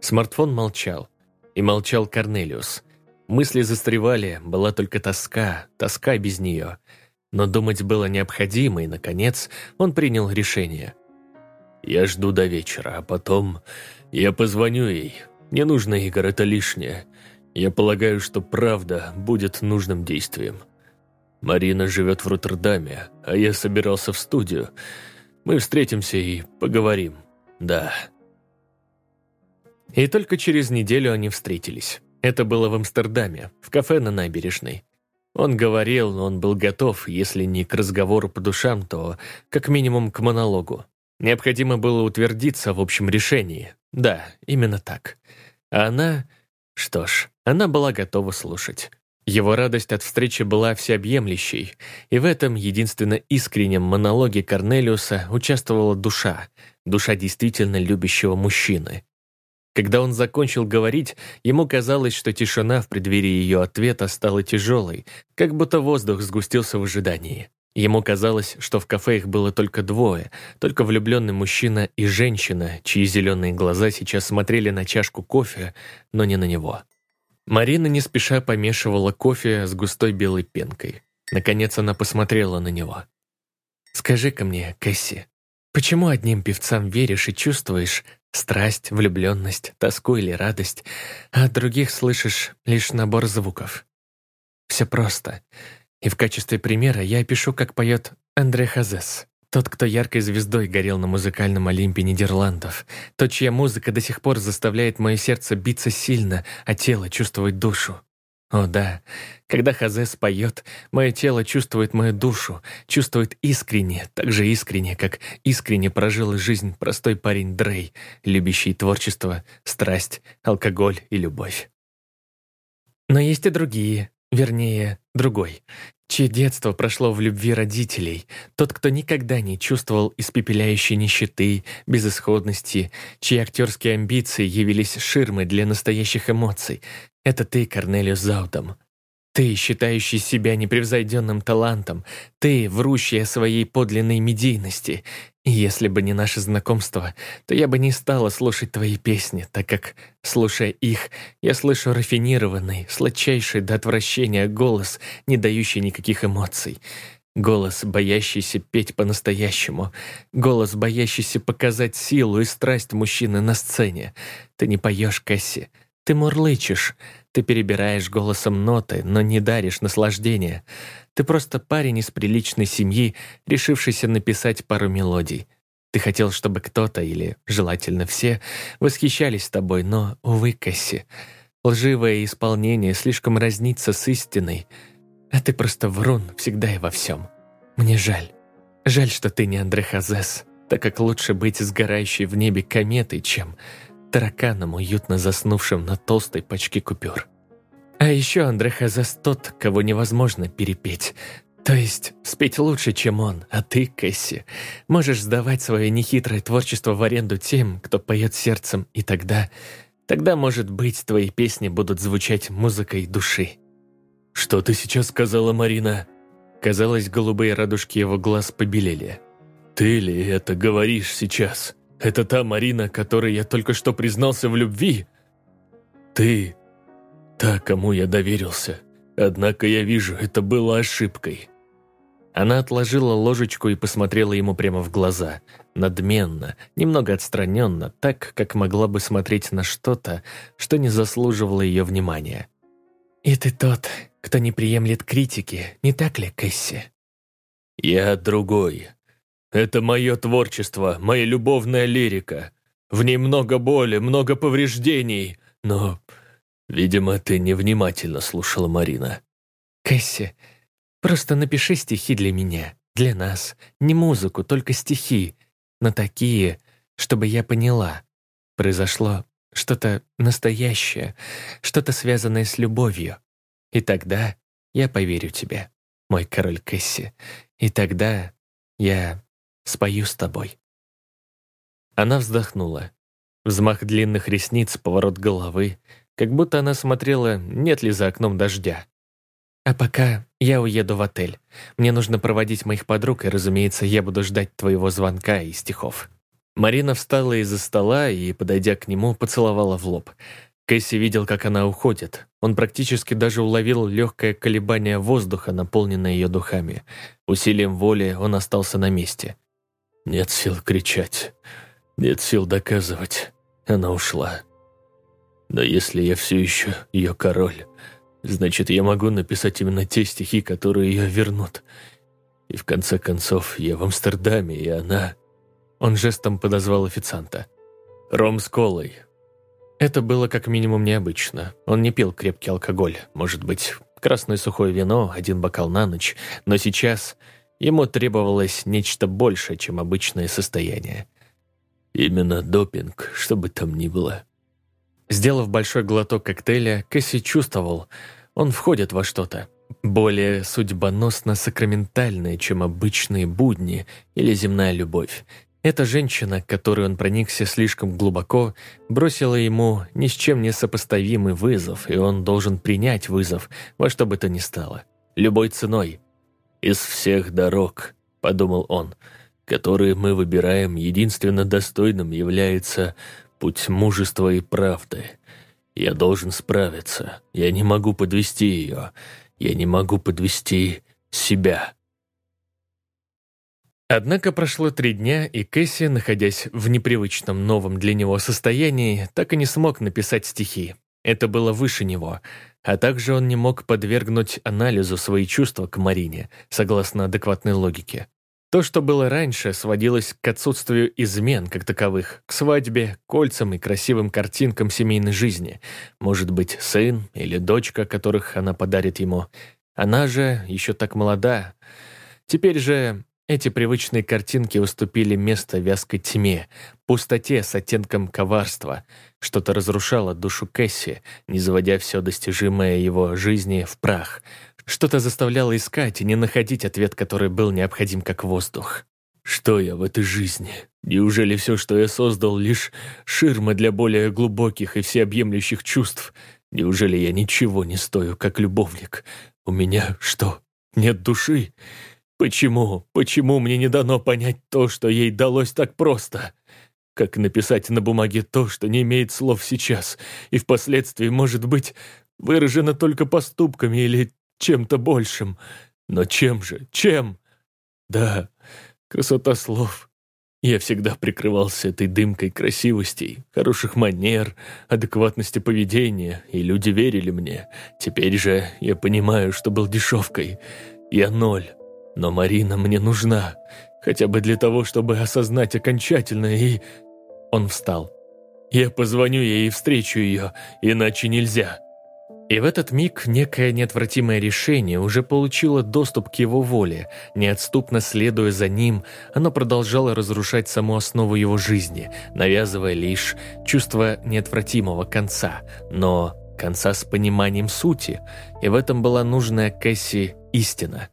Смартфон молчал. И молчал Корнелиус. Мысли застревали, была только тоска, тоска без нее. Но думать было необходимо, и, наконец, он принял решение. «Я жду до вечера, а потом Я позвоню ей. Не нужно, Игорь, это лишнее. Я полагаю, что правда будет нужным действием. Марина живет в Роттердаме, а я собирался в студию. Мы встретимся и поговорим. Да. И только через неделю они встретились. Это было в Амстердаме, в кафе на набережной. Он говорил, он был готов, если не к разговору по душам, то как минимум к монологу. Необходимо было утвердиться в общем решении. Да, именно так. А она... Что ж, она была готова слушать. Его радость от встречи была всеобъемлющей, и в этом единственно искреннем монологе Корнелиуса участвовала душа, душа действительно любящего мужчины. Когда он закончил говорить, ему казалось, что тишина в преддверии ее ответа стала тяжелой, как будто воздух сгустился в ожидании. Ему казалось, что в кафе их было только двое, только влюбленный мужчина и женщина, чьи зеленые глаза сейчас смотрели на чашку кофе, но не на него. Марина не спеша помешивала кофе с густой белой пенкой. Наконец она посмотрела на него. «Скажи-ка мне, Кэсси, почему одним певцам веришь и чувствуешь страсть, влюбленность, тоску или радость, а от других слышишь лишь набор звуков? Все просто. И в качестве примера я опишу, как поет Андре Хазес. Тот, кто яркой звездой горел на музыкальном Олимпе Нидерландов. Тот, чья музыка до сих пор заставляет мое сердце биться сильно, а тело чувствовать душу. О да, когда Хазес поет, мое тело чувствует мою душу, чувствует искренне, так же искренне, как искренне прожил жизнь простой парень Дрей, любящий творчество, страсть, алкоголь и любовь. Но есть и другие, вернее, другой, чье детство прошло в любви родителей, тот, кто никогда не чувствовал испепеляющей нищеты, безысходности, чьи актерские амбиции явились ширмой для настоящих эмоций. Это ты, Корнелиус Заутом. Ты, считающий себя непревзойденным талантом, ты, врущий о своей подлинной медийности. Если бы не наше знакомство, то я бы не стала слушать твои песни, так как, слушая их, я слышу рафинированный, сладчайший до отвращения голос, не дающий никаких эмоций. Голос, боящийся петь по-настоящему. Голос, боящийся показать силу и страсть мужчины на сцене. Ты не поешь, Кэсси. Ты мурлычешь. Ты перебираешь голосом ноты, но не даришь наслаждения. Ты просто парень из приличной семьи, решившийся написать пару мелодий. Ты хотел, чтобы кто-то, или, желательно, все, восхищались тобой, но, увы, Кэсси, лживое исполнение слишком разнится с истиной, а ты просто врун всегда и во всем. Мне жаль. Жаль, что ты не Андре Хазес, так как лучше быть сгорающей в небе кометой, чем тараканом, уютно заснувшим на толстой пачке купюр. А еще Андре Хазас тот, кого невозможно перепеть. То есть спеть лучше, чем он, а ты, Кэсси, можешь сдавать свое нехитрое творчество в аренду тем, кто поет сердцем, и тогда... Тогда, может быть, твои песни будут звучать музыкой души. «Что ты сейчас сказала, Марина?» Казалось, голубые радужки его глаз побелели. «Ты ли это говоришь сейчас?» Это та Марина, которой я только что признался в любви? Ты, та, кому я доверился. Однако я вижу, это было ошибкой». Она отложила ложечку и посмотрела ему прямо в глаза, надменно, немного отстраненно, так, как могла бы смотреть на что-то, что не заслуживало ее внимания. «И ты тот, кто не приемлет критики, не так ли, Кэсси?» «Я другой. Это мое творчество, моя любовная лирика. В ней много боли, много повреждений, но, видимо, ты невнимательно слушала Марина. Кэсси, просто напиши стихи для меня, для нас. Не музыку, только стихи, но такие, чтобы я поняла. Произошло что-то настоящее, что-то связанное с любовью. И тогда я поверю тебе, мой король Кэсси. И тогда я спою с тобой». Она вздохнула. Взмах длинных ресниц, поворот головы, как будто она смотрела, нет ли за окном дождя. «А пока я уеду в отель. Мне нужно проводить моих подруг, и, разумеется, я буду ждать твоего звонка и стихов». Марина встала из-за стола и, подойдя к нему, поцеловала в лоб. Кэсси видел, как она уходит. Он практически даже уловил легкое колебание воздуха, наполненное ее духами. Усилием воли он остался на месте. Нет сил кричать, нет сил доказывать. она ушла. Но если я все еще ее король, значит, я могу написать именно те стихи, которые ее вернут. И в конце концов, я в Амстердаме, и она... Он жестом подозвал официанта. «Ром с колой». Это было как минимум необычно. Он не пил крепкий алкоголь. Может быть, красное сухое вино, один бокал на ночь. Но сейчас ему требовалось нечто большее, чем обычное состояние. Именно допинг, что бы там ни было. Сделав большой глоток коктейля, Кэсси чувствовал, он входит во что-то. Более судьбоносно-сакраментальное, чем обычные будни или земная любовь. Эта женщина, которой он проникся слишком глубоко, бросила ему ни с чем не сопоставимый вызов, и он должен принять вызов во что бы то ни стало. Любой ценой. «Из всех дорог», — подумал он, — «которые мы выбираем, единственно достойным является путь мужества и правды. Я должен справиться. Я не могу подвести ее. Я не могу подвести себя». Однако прошло три дня, и Кэсси, находясь в непривычном новом для него состоянии, так и не смог написать стихи. Это было выше него. А также он не мог подвергнуть анализу свои чувства к Марине, согласно адекватной логике. То, что было раньше, сводилось к отсутствию измен как таковых, к свадьбе, кольцам и красивым картинкам семейной жизни. Может быть, сын или дочка, которых она подарит ему. Она же еще так молода. Теперь же эти привычные картинки уступили место вязкой тьме, пустоте с оттенком коварства. Что-то разрушало душу Кэсси, не заводя все достижимое его жизни в прах. Что-то заставляло искать и не находить ответ, который был необходим как воздух. Что я в этой жизни? Неужели все, что я создал, лишь ширма для более глубоких и всеобъемлющих чувств? Неужели я ничего не стою, как любовник? У меня что, нет души? Почему, почему мне не дано понять то, что ей далось так просто? Как написать на бумаге то, что не имеет слов сейчас, и впоследствии, может быть, выражено только поступками или чем-то большим? Но чем же, чем? Да, красота слов. Я всегда прикрывался этой дымкой красивостей, хороших манер, адекватности поведения, и люди верили мне. Теперь же я понимаю, что был дешевкой. Я ноль. Но Марина мне нужна, хотя бы для того, чтобы осознать окончательно и... Он встал. Я позвоню ей и встречу ее, иначе нельзя. И в этот миг некое неотвратимое решение уже получило доступ к его воле. Неотступно следуя за ним, оно продолжало разрушать саму основу его жизни, навязывая лишь чувство неотвратимого конца, но конца с пониманием сути, и в этом была нужная Кэсси истина.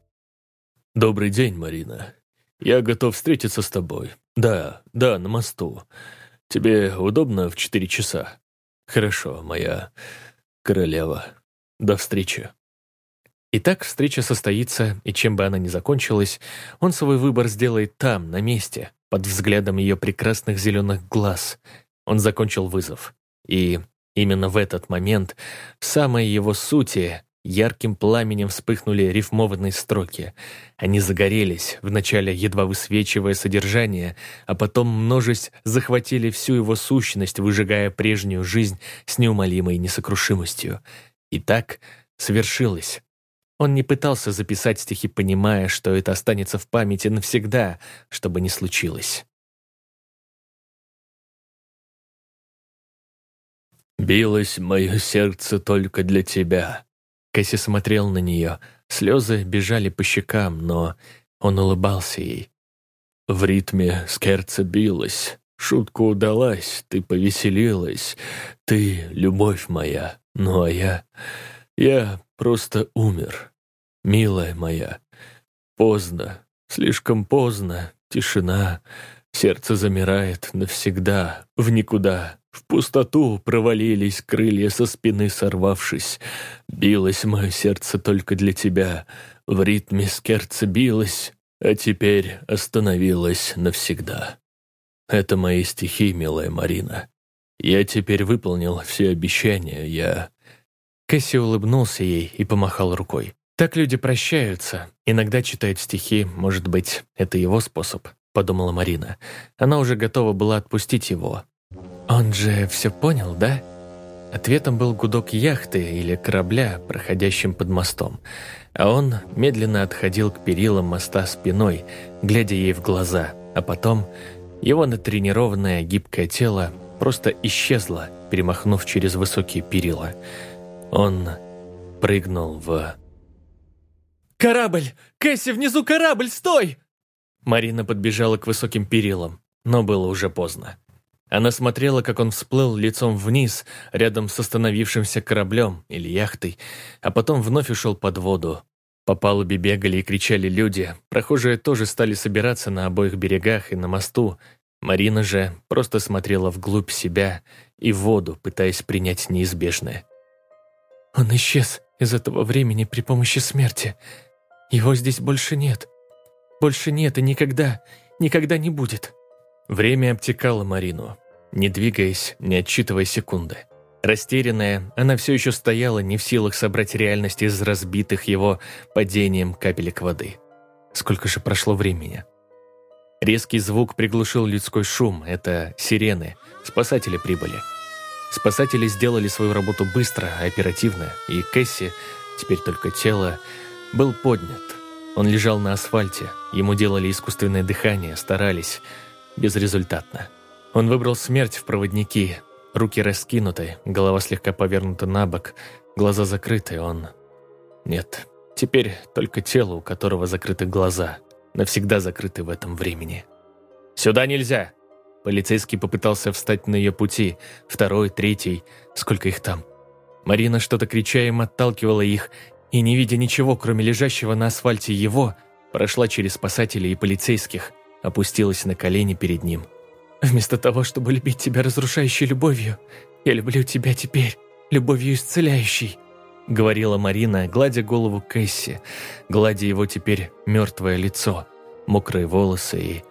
«Добрый день, Марина. Я готов встретиться с тобой. Да, да, на мосту. Тебе удобно в четыре часа? Хорошо, моя королева. До встречи». Итак, встреча состоится, и чем бы она ни закончилась, он свой выбор сделает там, на месте, под взглядом ее прекрасных зеленых глаз. Он закончил вызов. И именно в этот момент, в самой его сути, Ярким пламенем вспыхнули рифмованные строки. Они загорелись, вначале едва высвечивая содержание, а потом множесть захватили всю его сущность, выжигая прежнюю жизнь с неумолимой несокрушимостью. И так свершилось. Он не пытался записать стихи, понимая, что это останется в памяти навсегда, чтобы не случилось. «Билось мое сердце только для тебя», Кэсси смотрел на нее. Слезы бежали по щекам, но он улыбался ей. В ритме скерца билась. Шутка удалась, ты повеселилась. Ты — любовь моя. Ну а я... Я просто умер. Милая моя. Поздно, слишком поздно, тишина. Сердце замирает навсегда, в никуда. В пустоту провалились крылья со спины сорвавшись. Билось мое сердце только для тебя. В ритме скерца билось, а теперь остановилось навсегда. Это мои стихи, милая Марина. Я теперь выполнил все обещания, я... Кэсси улыбнулся ей и помахал рукой. Так люди прощаются. Иногда читают стихи, может быть, это его способ, подумала Марина. Она уже готова была отпустить его. «Он же все понял, да?» Ответом был гудок яхты или корабля, проходящим под мостом, а он медленно отходил к перилам моста спиной, глядя ей в глаза, а потом его натренированное гибкое тело просто исчезло, перемахнув через высокие перила. Он прыгнул в... «Корабль! Кэсси, внизу корабль! Стой!» Марина подбежала к высоким перилам, но было уже поздно. Она смотрела, как он всплыл лицом вниз, рядом с остановившимся кораблем или яхтой, а потом вновь ушел под воду. По палубе бегали и кричали люди, прохожие тоже стали собираться на обоих берегах и на мосту. Марина же просто смотрела вглубь себя и в воду, пытаясь принять неизбежное. «Он исчез из этого времени при помощи смерти. Его здесь больше нет. Больше нет и никогда, никогда не будет». Время обтекало Марину не двигаясь, не отчитывая секунды. Растерянная, она все еще стояла, не в силах собрать реальность из разбитых его падением капелек воды. Сколько же прошло времени? Резкий звук приглушил людской шум. Это сирены. Спасатели прибыли. Спасатели сделали свою работу быстро, оперативно, и Кэсси, теперь только тело, был поднят. Он лежал на асфальте, ему делали искусственное дыхание, старались, безрезультатно. Он выбрал смерть в проводники. Руки раскинуты, голова слегка повернута на бок, глаза закрыты, он... Нет, теперь только тело, у которого закрыты глаза, навсегда закрыты в этом времени. «Сюда нельзя!» Полицейский попытался встать на ее пути, второй, третий, сколько их там. Марина что-то крича им отталкивала их, и, не видя ничего, кроме лежащего на асфальте его, прошла через спасателей и полицейских, опустилась на колени перед ним – Вместо того, чтобы любить тебя разрушающей любовью, я люблю тебя теперь, любовью исцеляющей», — говорила Марина, гладя голову Кэсси, гладя его теперь мертвое лицо, мокрые волосы и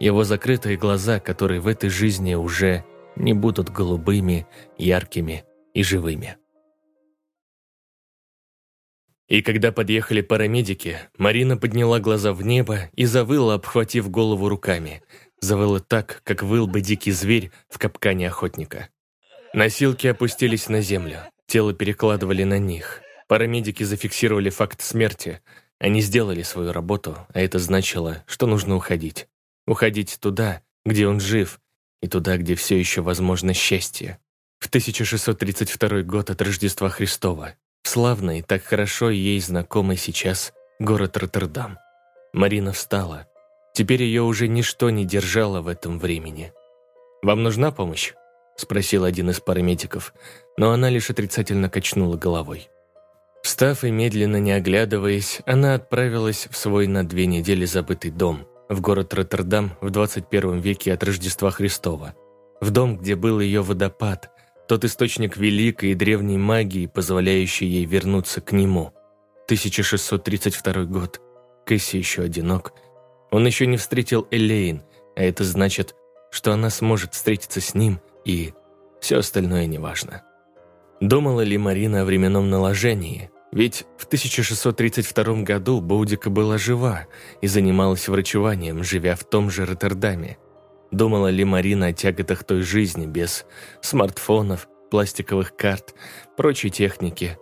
его закрытые глаза, которые в этой жизни уже не будут голубыми, яркими и живыми. И когда подъехали парамедики, Марина подняла глаза в небо и завыла, обхватив голову руками — завыло так, как выл бы дикий зверь в капкане охотника. Носилки опустились на землю, тело перекладывали на них. Парамедики зафиксировали факт смерти. Они сделали свою работу, а это значило, что нужно уходить. Уходить туда, где он жив, и туда, где все еще возможно счастье. В 1632 год от Рождества Христова, славный, так хорошо ей знакомый сейчас город Роттердам. Марина встала, Теперь ее уже ничто не держало в этом времени. «Вам нужна помощь?» – спросил один из парамедиков, но она лишь отрицательно качнула головой. Встав и медленно не оглядываясь, она отправилась в свой на две недели забытый дом, в город Роттердам в 21 веке от Рождества Христова. В дом, где был ее водопад, тот источник великой и древней магии, позволяющий ей вернуться к нему. 1632 год. Кэсси еще одинок – он еще не встретил Элейн, а это значит, что она сможет встретиться с ним, и все остальное неважно. Думала ли Марина о временном наложении? Ведь в 1632 году Боудика была жива и занималась врачеванием, живя в том же Роттердаме. Думала ли Марина о тяготах той жизни без смартфонов, пластиковых карт, прочей техники?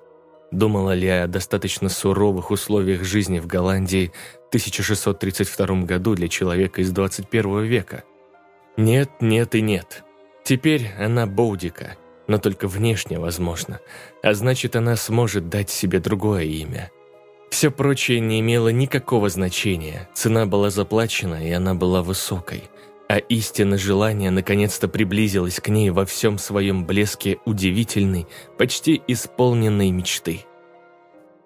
Думала ли о достаточно суровых условиях жизни в Голландии 1632 году для человека из 21 века. Нет, нет и нет. Теперь она Боудика, но только внешне возможно, а значит, она сможет дать себе другое имя. Все прочее не имело никакого значения, цена была заплачена, и она была высокой, а истинное желание наконец-то приблизилось к ней во всем своем блеске удивительной, почти исполненной мечты.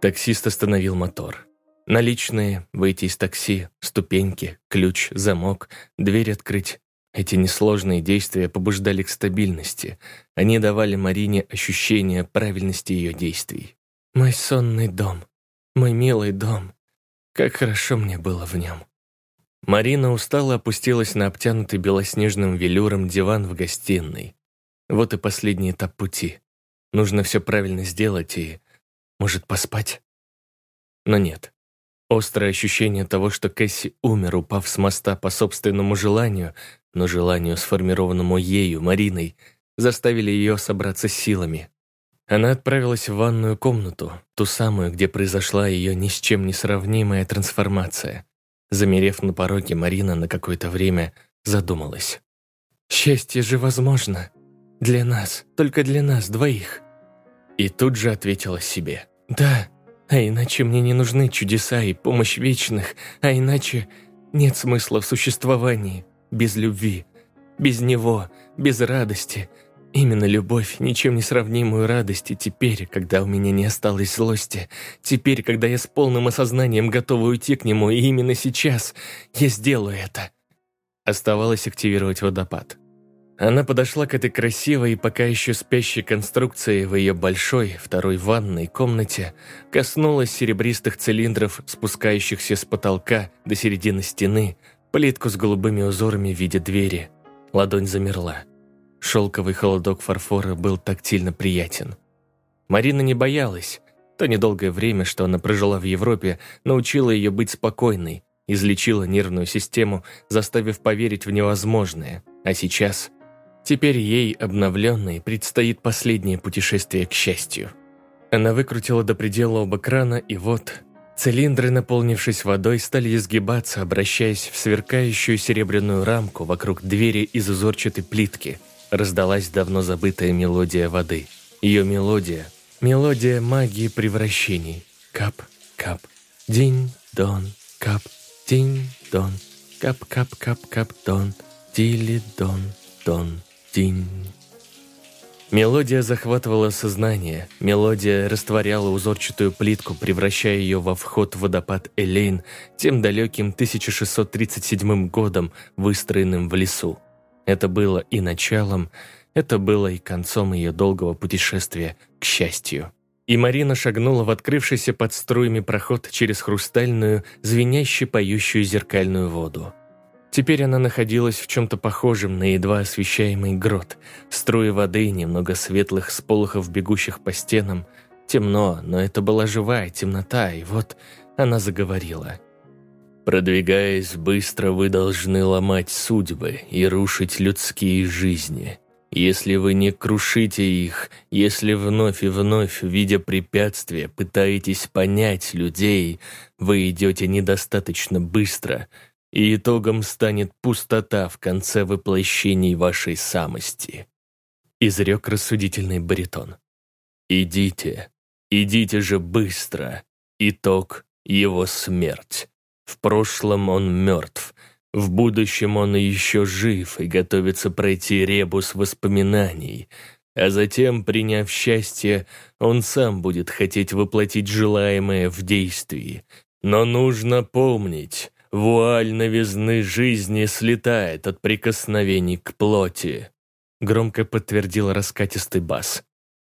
Таксист остановил мотор. Наличные, выйти из такси, ступеньки, ключ, замок, дверь открыть. Эти несложные действия побуждали к стабильности. Они давали Марине ощущение правильности ее действий. «Мой сонный дом, мой милый дом. Как хорошо мне было в нем». Марина устало опустилась на обтянутый белоснежным велюром диван в гостиной. Вот и последний этап пути. Нужно все правильно сделать и, может, поспать? Но нет. Острое ощущение того, что Кэсси умер, упав с моста по собственному желанию, но желанию, сформированному ею, Мариной, заставили ее собраться силами. Она отправилась в ванную комнату, ту самую, где произошла ее ни с чем не сравнимая трансформация. Замерев на пороге, Марина на какое-то время задумалась. «Счастье же возможно. Для нас, только для нас двоих». И тут же ответила себе. «Да, а иначе мне не нужны чудеса и помощь вечных, а иначе нет смысла в существовании без любви, без него, без радости. Именно любовь, ничем не сравнимую радости теперь, когда у меня не осталось злости, теперь, когда я с полным осознанием готова уйти к нему, и именно сейчас я сделаю это. Оставалось активировать водопад. Она подошла к этой красивой и пока еще спящей конструкции в ее большой, второй ванной комнате, коснулась серебристых цилиндров, спускающихся с потолка до середины стены, плитку с голубыми узорами в виде двери. Ладонь замерла. Шелковый холодок фарфора был тактильно приятен. Марина не боялась. То недолгое время, что она прожила в Европе, научила ее быть спокойной, излечила нервную систему, заставив поверить в невозможное. А сейчас Теперь ей, обновленной, предстоит последнее путешествие к счастью. Она выкрутила до предела оба крана, и вот цилиндры, наполнившись водой, стали изгибаться, обращаясь в сверкающую серебряную рамку вокруг двери из узорчатой плитки. Раздалась давно забытая мелодия воды. Ее мелодия — мелодия магии превращений. Кап, кап, динь-дон, кап, динь-дон, кап-кап-кап-кап-дон, дили-дон, дон. Тинь. Мелодия захватывала сознание, мелодия растворяла узорчатую плитку, превращая ее во вход в водопад Элейн тем далеким 1637 годом, выстроенным в лесу. Это было и началом, это было и концом ее долгого путешествия к счастью. И Марина шагнула в открывшийся под струями проход через хрустальную, звеняще поющую зеркальную воду. Теперь она находилась в чем-то похожем на едва освещаемый грот. Струи воды, немного светлых сполохов, бегущих по стенам. Темно, но это была живая темнота, и вот она заговорила. «Продвигаясь быстро, вы должны ломать судьбы и рушить людские жизни. Если вы не крушите их, если вновь и вновь, видя препятствия, пытаетесь понять людей, вы идете недостаточно быстро – и итогом станет пустота в конце воплощений вашей самости», — изрек рассудительный баритон. «Идите, идите же быстро. Итог — его смерть. В прошлом он мертв, в будущем он еще жив и готовится пройти ребус воспоминаний, а затем, приняв счастье, он сам будет хотеть воплотить желаемое в действии. Но нужно помнить, вуаль новизны жизни слетает от прикосновений к плоти», громко подтвердил раскатистый бас.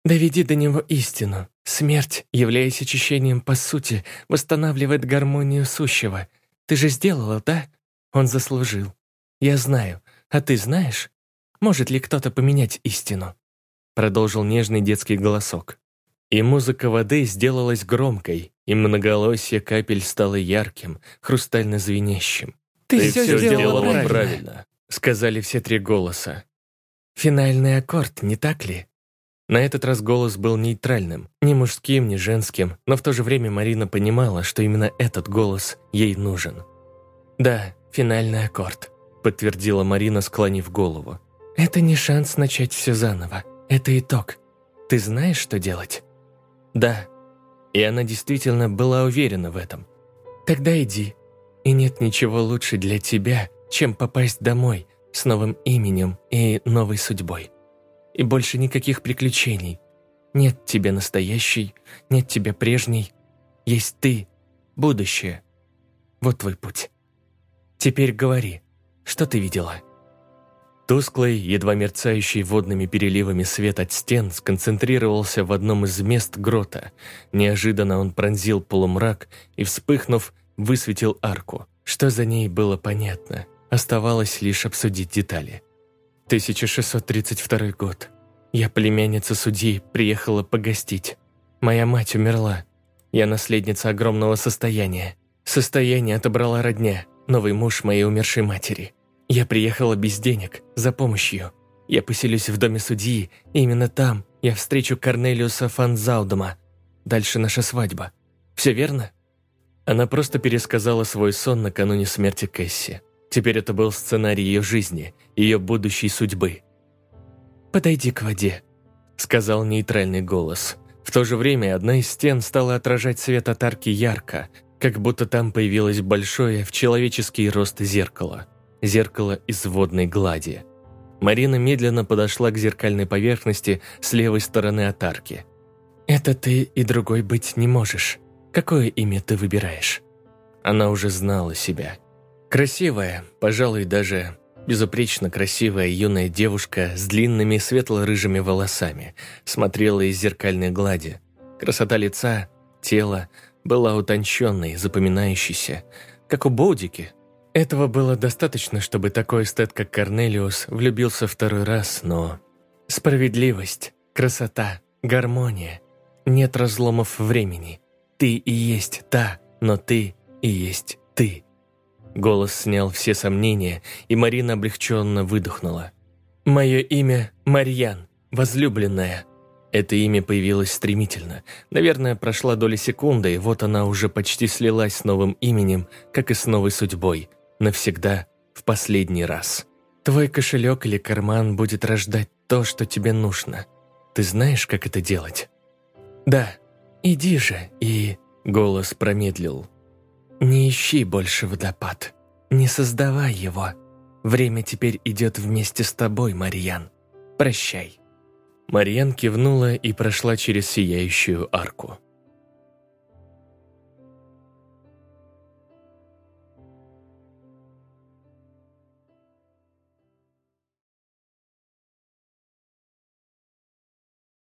«Доведи до него истину. Смерть, являясь очищением по сути, восстанавливает гармонию сущего. Ты же сделала, да? Он заслужил. Я знаю. А ты знаешь? Может ли кто-то поменять истину?» Продолжил нежный детский голосок. И музыка воды сделалась громкой, и многоголосие капель стало ярким, хрустально звенящим. «Ты, Ты все, все сделала правильно. правильно», — сказали все три голоса. «Финальный аккорд, не так ли?» На этот раз голос был нейтральным, ни мужским, ни женским, но в то же время Марина понимала, что именно этот голос ей нужен. «Да, финальный аккорд», — подтвердила Марина, склонив голову. «Это не шанс начать все заново. Это итог. Ты знаешь, что делать?» Да. И она действительно была уверена в этом. Тогда иди. И нет ничего лучше для тебя, чем попасть домой с новым именем и новой судьбой. И больше никаких приключений. Нет тебя настоящей, нет тебя прежней. Есть ты, будущее. Вот твой путь. Теперь говори, что ты видела?» Тусклый, едва мерцающий водными переливами свет от стен сконцентрировался в одном из мест грота. Неожиданно он пронзил полумрак и, вспыхнув, высветил арку. Что за ней было понятно. Оставалось лишь обсудить детали. 1632 год. Я племянница судьи, приехала погостить. Моя мать умерла. Я наследница огромного состояния. Состояние отобрала родня, новый муж моей умершей матери. Я приехала без денег, за помощью. Я поселюсь в доме судьи, и именно там я встречу Корнелиуса Фанзаудома. Дальше наша свадьба. Все верно?» Она просто пересказала свой сон накануне смерти Кэсси. Теперь это был сценарий ее жизни, ее будущей судьбы. «Подойди к воде», — сказал нейтральный голос. В то же время одна из стен стала отражать свет от арки ярко, как будто там появилось большое в человеческий рост зеркало. Зеркало из водной глади. Марина медленно подошла к зеркальной поверхности с левой стороны от арки. «Это ты и другой быть не можешь. Какое имя ты выбираешь?» Она уже знала себя. Красивая, пожалуй, даже безупречно красивая юная девушка с длинными светло-рыжими волосами смотрела из зеркальной глади. Красота лица, тела была утонченной, запоминающейся, как у Боудики. Этого было достаточно, чтобы такой эстет, как Корнелиус, влюбился второй раз, но... Справедливость, красота, гармония. Нет разломов времени. Ты и есть та, но ты и есть ты. Голос снял все сомнения, и Марина облегченно выдохнула. «Мое имя Марьян, возлюбленная». Это имя появилось стремительно. Наверное, прошла доля секунды, и вот она уже почти слилась с новым именем, как и с новой судьбой. Навсегда, в последний раз. Твой кошелек или карман будет рождать то, что тебе нужно. Ты знаешь, как это делать? Да, иди же и... Голос промедлил. «Не ищи больше водопад. Не создавай его. Время теперь идет вместе с тобой, Марьян. Прощай». Марьян кивнула и прошла через сияющую арку.